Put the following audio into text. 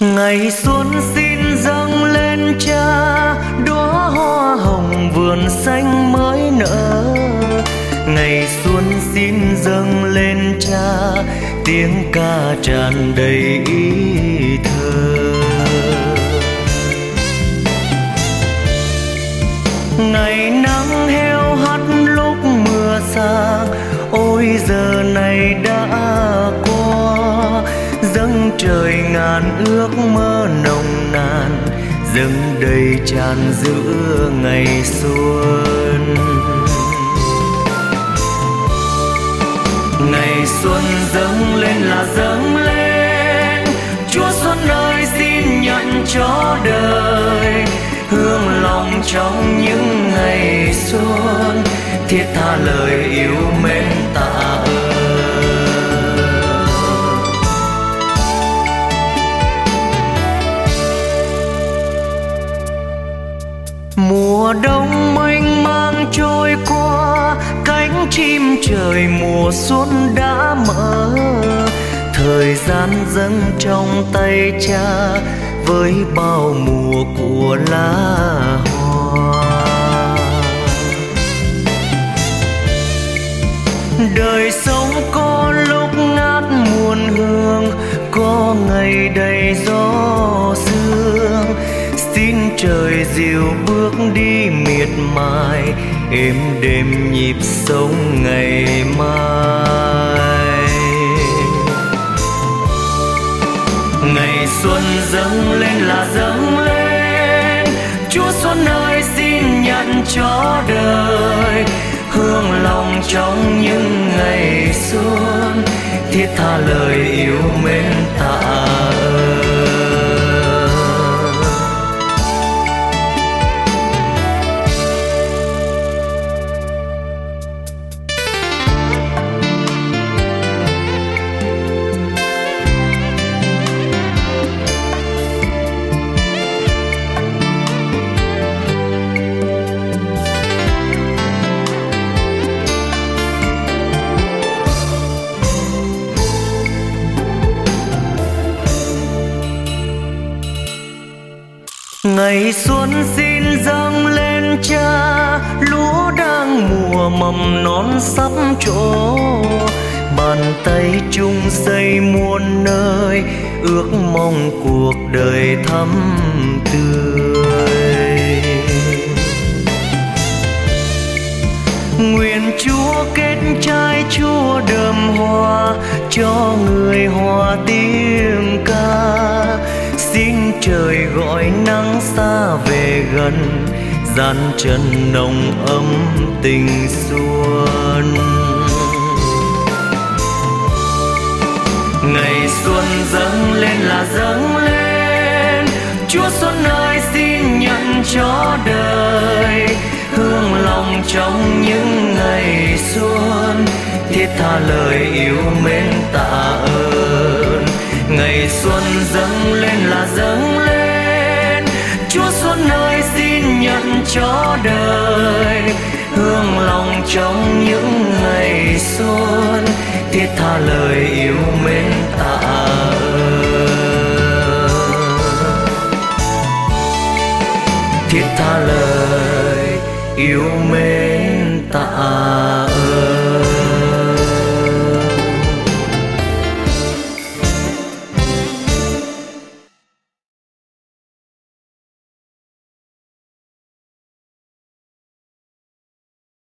ngày xuân xin dâng lên cha, đóa hoa hồng vườn xanh mới nở. Ngày xuân xin dâng lên cha, tiếng ca tràn đầy ý thơ. Ngày nắng heo hắt lúc mưa xa, ôi giờ này đã trời ngàn ước mơ nồng nàn, dâng đầy tràn giữa ngày xuân. Ngày xuân dâng lên là dâng lên, chúa xuân ơi xin nhận cho đời hương lòng trong những ngày xuân. Thiết tha lời yêu mến mùa đông mênh mang trôi qua, cánh chim trời mùa xuân đã mở. Thời gian dâng trong tay cha với bao mùa của lá hoa. Đời sống có lúc ngát muôn hương, có ngày đầy gió sương xin trời dịu bước đi miệt mài, êm đêm nhịp sống ngày mai. Ngày xuân dâng lên là dâng lên, chúa xuân ơi xin nhận cho đời hương lòng trong những ngày xuân. Ngày xuân xin dâng lên cha, lúa đang mùa mầm non sắp trổ. Bàn tay chung xây muôn nơi, ước mong cuộc đời thắm tươi. Nguyện chúa kết trái chúa đơm hoa, cho người hòa tiếng về gần, gian chân nồng ấm tình xuân. Ngày xuân dâng lên là dâng lên, chúa xuân ơi xin nhận cho đời hương lòng trong những ngày xuân. Thiết tha lời yêu mến tạ ơn. Ngày xuân dâng cho đời, hương lòng trong những ngày xuân, thiết tha lời yêu mến tạ thiết tha lời yêu mến tạ